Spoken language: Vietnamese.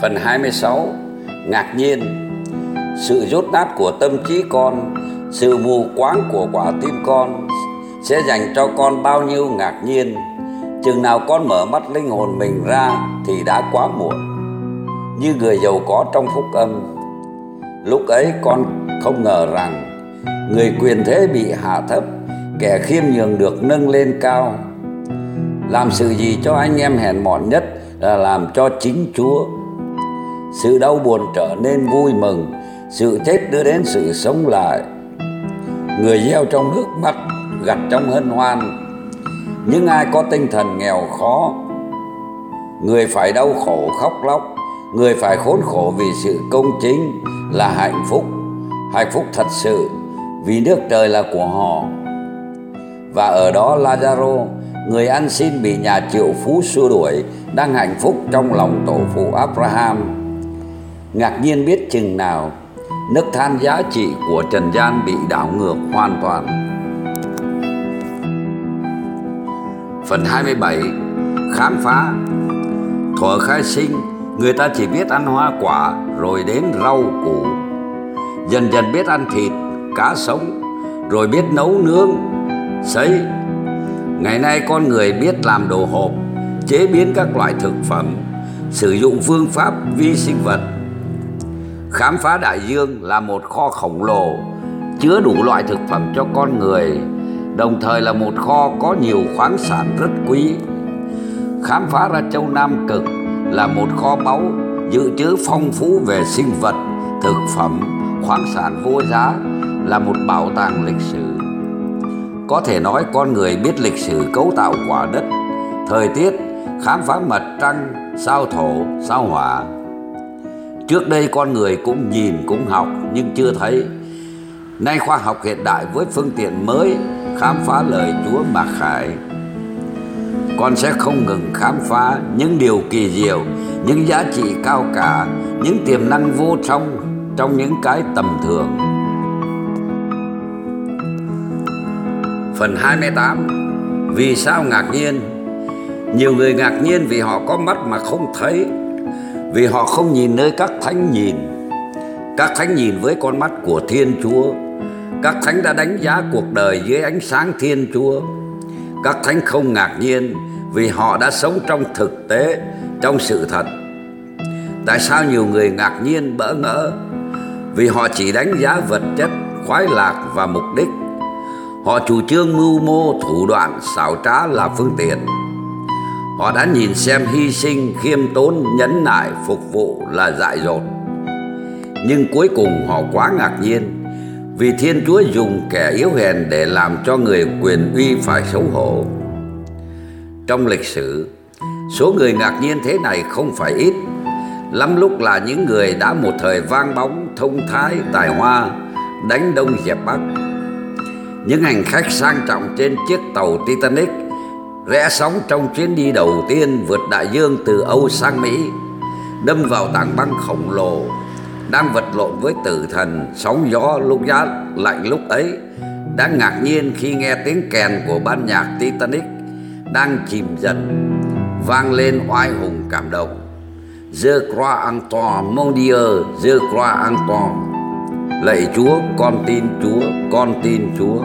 Phần 26 Ngạc nhiên. Sự rốt nát của tâm trí con, Sự mù quáng của quả tim con Sẽ dành cho con bao nhiêu ngạc nhiên. Chừng nào con mở mắt linh hồn mình ra Thì đã quá muộn, Như người giàu có trong phúc âm. Lúc ấy con không ngờ rằng Người quyền thế bị hạ thấp, Kẻ khiêm nhường được nâng lên cao. Làm sự gì cho anh em hèn mọn nhất Là làm cho chính Chúa sự đau buồn trở nên vui mừng, sự chết đưa đến sự sống lại. Người gieo trong nước mắt, gặt trong hân hoan. Những ai có tinh thần nghèo khó? Người phải đau khổ khóc lóc, người phải khốn khổ vì sự công chính là hạnh phúc. Hạnh phúc thật sự, vì nước trời là của họ. Và ở đó Lazaro, người ăn xin bị nhà triệu phú xua đuổi, đang hạnh phúc trong lòng tổ phụ Abraham ngạc nhiên biết chừng nào, nước than giá trị của trần gian bị đảo ngược hoàn toàn. Phần 27 Khám phá. Thuở khai sinh, Người ta chỉ biết ăn hoa quả Rồi đến rau củ. Dần dần biết ăn thịt, Cá sống, Rồi biết nấu nướng, Sấy. Ngày nay con người biết làm đồ hộp, Chế biến các loại thực phẩm, Sử dụng phương pháp vi sinh vật. Khám phá đại dương là một kho khổng lồ chứa đủ loại thực phẩm cho con người, đồng thời là một kho có nhiều khoáng sản rất quý. Khám phá ra châu Nam Cực là một kho báu dự trữ phong phú về sinh vật, thực phẩm, khoáng sản vô giá là một bảo tàng lịch sử. Có thể nói con người biết lịch sử cấu tạo quả đất, thời tiết, khám phá mặt trăng, sao thổ, sao hỏa, Trước đây con người cũng nhìn, cũng học, nhưng chưa thấy. Nay khoa học hiện đại với phương tiện mới, khám phá lời Chúa mà khải. Con sẽ không ngừng khám phá những điều kỳ diệu, Những giá trị cao cả, Những tiềm năng vô song Trong những cái tầm thường. Phần 28 Vì sao ngạc nhiên? Nhiều người ngạc nhiên vì họ có mắt mà không thấy vì họ không nhìn nơi các thánh nhìn. Các thánh nhìn với con mắt của thiên chúa. Các thánh đã đánh giá cuộc đời dưới ánh sáng thiên chúa. Các thánh không ngạc nhiên vì họ đã sống trong thực tế, trong sự thật. Tại sao nhiều người ngạc nhiên bỡ ngỡ? Vì họ chỉ đánh giá vật chất, khoái lạc và mục đích. Họ chủ trương mưu mô, thủ đoạn, xảo trá là phương tiện. Họ đã nhìn xem hy sinh, khiêm tốn, nhẫn nại, phục vụ là dại dột. Nhưng cuối cùng họ quá ngạc nhiên vì Thiên Chúa dùng kẻ yếu hèn để làm cho người quyền uy phải xấu hổ. Trong lịch sử, số người ngạc nhiên thế này không phải ít. Lắm lúc là những người đã một thời vang bóng, thông thái, tài hoa, đánh đông dẹp bắc. Những hành khách sang trọng trên chiếc tàu Titanic – rẽ sóng trong chuyến đi đầu tiên vượt đại dương từ Âu sang Mỹ, đâm vào tảng băng khổng lồ, đang vật lộn với tử thần sóng gió lúc giá lạnh lúc ấy, đã ngạc nhiên khi nghe tiếng kèn của ban nhạc Titanic đang chìm dần, vang lên oai hùng cảm động. Je crois en toi, mon Dieu, je crois en toi. Lạy Chúa, con tin Chúa, con tin Chúa.